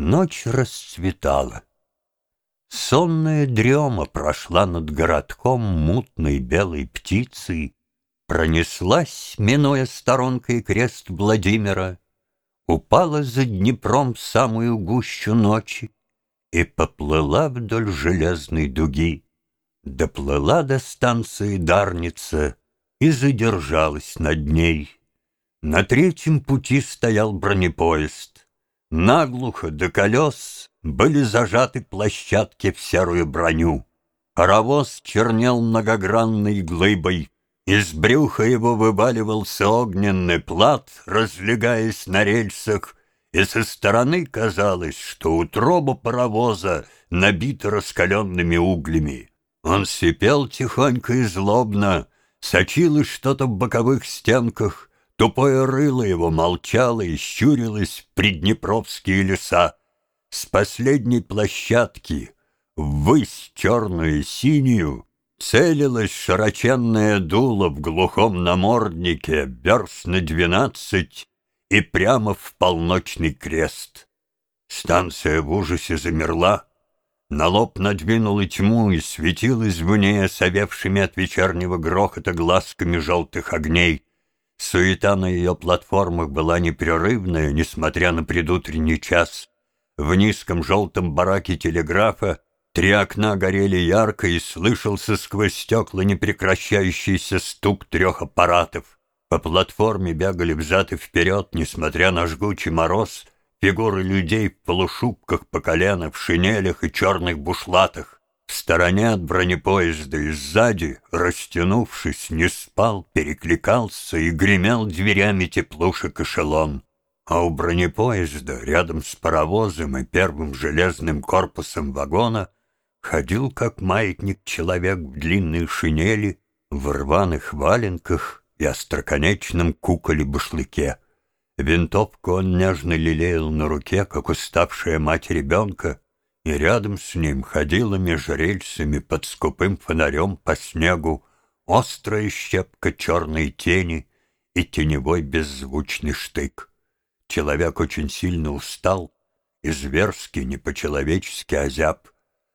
Ночь расцветала. Сонная дрема прошла над городком мутной белой птицей, Пронеслась, минуя сторонкой крест Владимира, Упала за Днепром в самую гущу ночи И поплыла вдоль железной дуги. Доплыла до станции Дарница И задержалась над ней. На третьем пути стоял бронепоезд. Наглухо до колес были зажаты площадки в серую броню. Паровоз чернел многогранной глыбой. Из брюха его вываливался огненный плат, разлегаясь на рельсах, и со стороны казалось, что утроба паровоза набита раскаленными углями. Он сипел тихонько и злобно, сочилось что-то в боковых стенках, Тупое рыло его молчало и щурилось в приднепровские леса. С последней площадки, ввысь черную и синюю, целилась широченное дуло в глухом наморднике, верст на двенадцать и прямо в полночный крест. Станция в ужасе замерла, на лоб надвинула тьму и светилась в ней осовевшими от вечернего грохота глазками желтых огней. Суета на ее платформах была непрерывная, несмотря на предутренний час. В низком желтом бараке телеграфа три окна горели ярко и слышался сквозь стекла непрекращающийся стук трех аппаратов. По платформе бегали взад и вперед, несмотря на жгучий мороз, фигуры людей в полушубках по колено, в шинелях и черных бушлатах. В стороне от бронепоезда и сзади, растянувшись, не спал, перекликался и гремел дверями теплушек эшелон. А у бронепоезда, рядом с паровозом и первым железным корпусом вагона, ходил как маятник человек в длинной шинели, в рваных валенках и остроконечном куколе-башлыке. Винтовку он нежно лелеял на руке, как уставшая мать ребенка, и рядом с ним ходила меж рельсами под скупым фонарем по снегу острая щепка черной тени и теневой беззвучный штык. Человек очень сильно устал и зверски, не по-человечески озяб.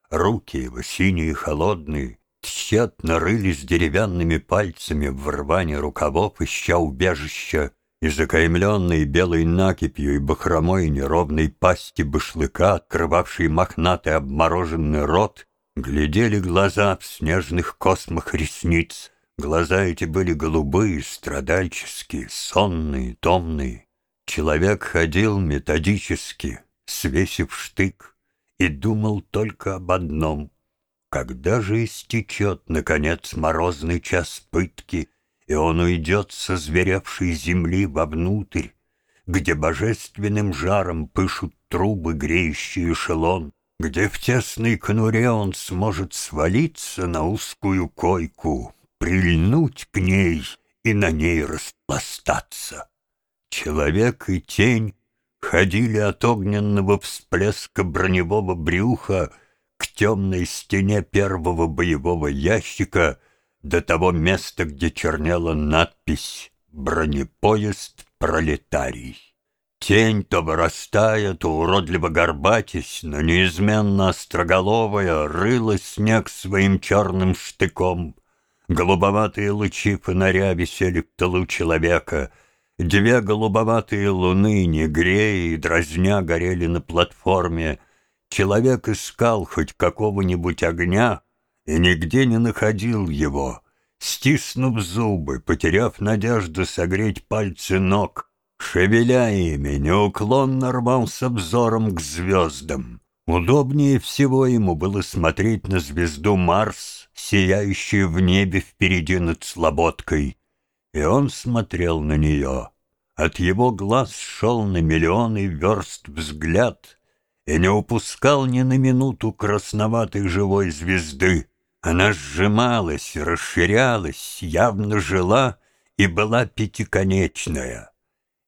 Руки его, синие холодные, тщетно рылись деревянными пальцами в рване рукавов, ища убежища, и закаймленный белой накипью и бахромой неровной пасти башлыка, открывавшей мохнатый обмороженный рот, глядели глаза в снежных космах ресниц. Глаза эти были голубые, страдальческие, сонные, томные. Человек ходил методически, свесив штык, и думал только об одном — когда же истечет, наконец, морозный час пытки, и он уйдет со зверевшей земли вовнутрь, где божественным жаром пышут трубы, греющие эшелон, где в тесной конуре он сможет свалиться на узкую койку, прильнуть к ней и на ней распластаться. Человек и тень ходили от огненного всплеска броневого брюха к темной стене первого боевого ящика — до того места, где чернела надпись «Бронепоезд пролетарий». Тень то вырастая, то уродливо горбатясь, но неизменно остроголовая рыла снег своим черным штыком. Голубоватые лучи фонаря висели в тылу человека. Две голубоватые луны, не грея и дразня, горели на платформе. Человек искал хоть какого-нибудь огня, и нигде не находил его. Стиснув зубы, потеряв надежду согреть пальцы ног, шевеля ими, неуклонно рвался взором к звездам. Удобнее всего ему было смотреть на звезду Марс, сияющую в небе впереди над Слободкой. И он смотрел на нее. От его глаз шел на миллионы верст взгляд и не упускал ни на минуту красноватой живой звезды. Она сжималась, расширялась, явно жила и была пятиконечная.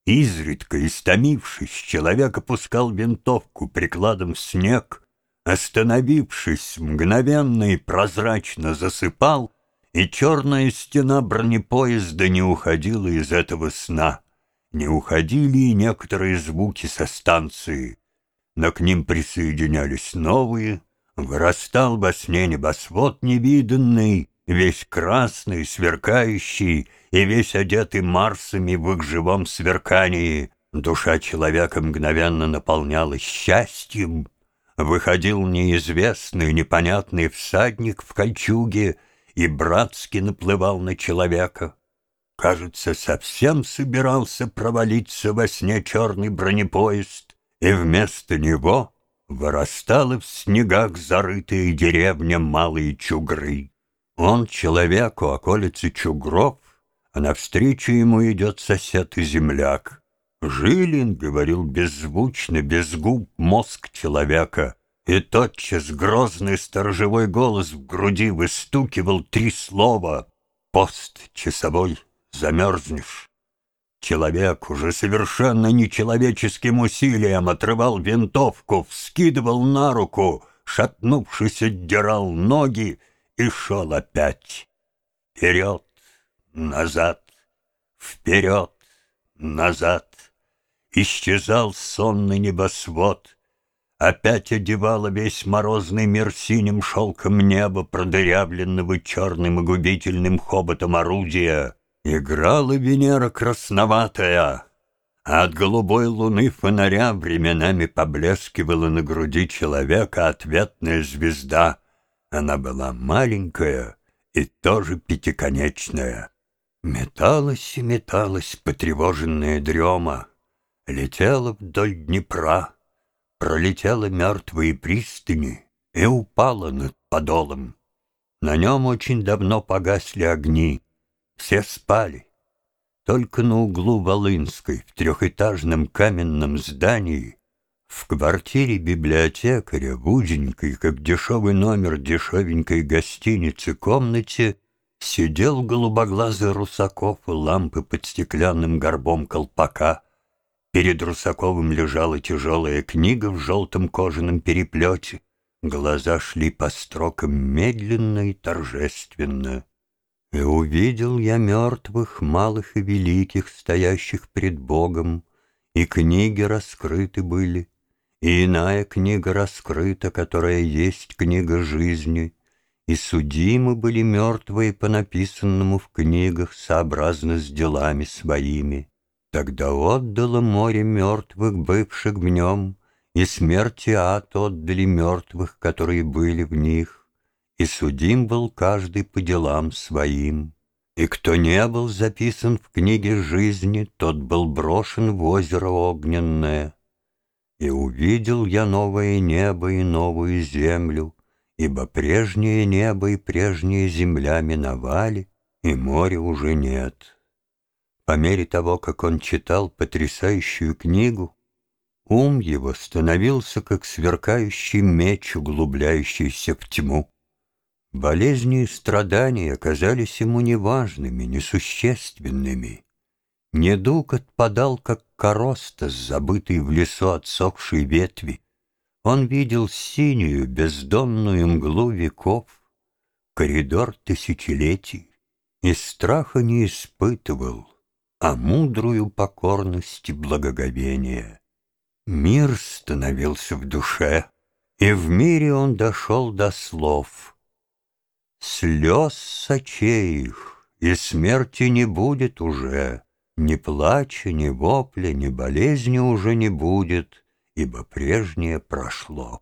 Изредка, истомившись, человек опускал винтовку прикладом в снег, остановившись, мгновенно и прозрачно засыпал, и черная стена бронепоезда не уходила из этого сна. Не уходили и некоторые звуки со станции. но к ним присоединялись новые, вырастал во сне небосвод невиданный, весь красный, сверкающий, и весь одетый Марсами в их живом сверкании. Душа человека мгновенно наполнялась счастьем. Выходил неизвестный, непонятный всадник в кольчуге и братски наплывал на человека. Кажется, совсем собирался провалиться во сне черный бронепоезд, и вместо него вырастала в снегах зарытые деревня Малые Чугры. Он человеку околицы Чугров, а навстречу ему идет сосед и земляк. Жилин говорил беззвучно, без губ мозг человека, и тотчас грозный сторожевой голос в груди выстукивал три слова «Пост часовой, замерзнешь». Человек уже совершенно нечеловеческим усилием отрывал винтовку, вскидывал на руку, шатнувшись, отдирал ноги и шел опять. Вперед, назад, вперед, назад. Исчезал сонный небосвод, Опять одевала весь морозный мир синим шелком неба, продырявленного черным и губительным хоботом орудия. Играла Венера красноватая, а от голубой луны фонаря временами поблескивала на груди человека ответная звезда. Она была маленькая и тоже пятиконечная. Металась и металась потревоженная дрема, летела вдоль Днепра, пролетела мертвые пристани и упала над подолом. На нем очень давно погасли огни, все спали. Только на углу Волынской, в трехэтажном каменном здании, в квартире библиотекаря, в узенькой, как дешевый номер дешевенькой гостиницы, комнате, сидел голубоглазый Русаков у лампы под стеклянным горбом колпака. Перед Русаковым лежала тяжелая книга в желтом кожаном переплете. Глаза шли по строкам медленно и торжественно. И увидел я мертвых, малых и великих, стоящих пред Богом, и книги раскрыты были, и иная книга раскрыта, которая есть книга жизни, и судимы были мертвые по написанному в книгах сообразно с делами своими. Тогда отдало море мертвых, бывших в нем, и смерти ад отдали мертвых, которые были в них и судим был каждый по делам своим. И кто не был записан в книге жизни, тот был брошен в озеро огненное. И увидел я новое небо и новую землю, ибо прежнее небо и прежняя земля миновали, и моря уже нет. По мере того, как он читал потрясающую книгу, ум его становился, как сверкающий меч, углубляющийся в тьму. Болезни и страдания оказались ему неважными, несущественными. Недуг отпадал, как короста, забытый в лесу отсохшей ветви. Он видел синюю, бездонную мглу веков, коридор тысячелетий, и страха не испытывал, а мудрую покорность и благоговение. Мир становился в душе, и в мире он дошел до слов — Слез сочей их, и смерти не будет уже, Ни плача, ни вопля, ни болезни уже не будет, Ибо прежнее прошло.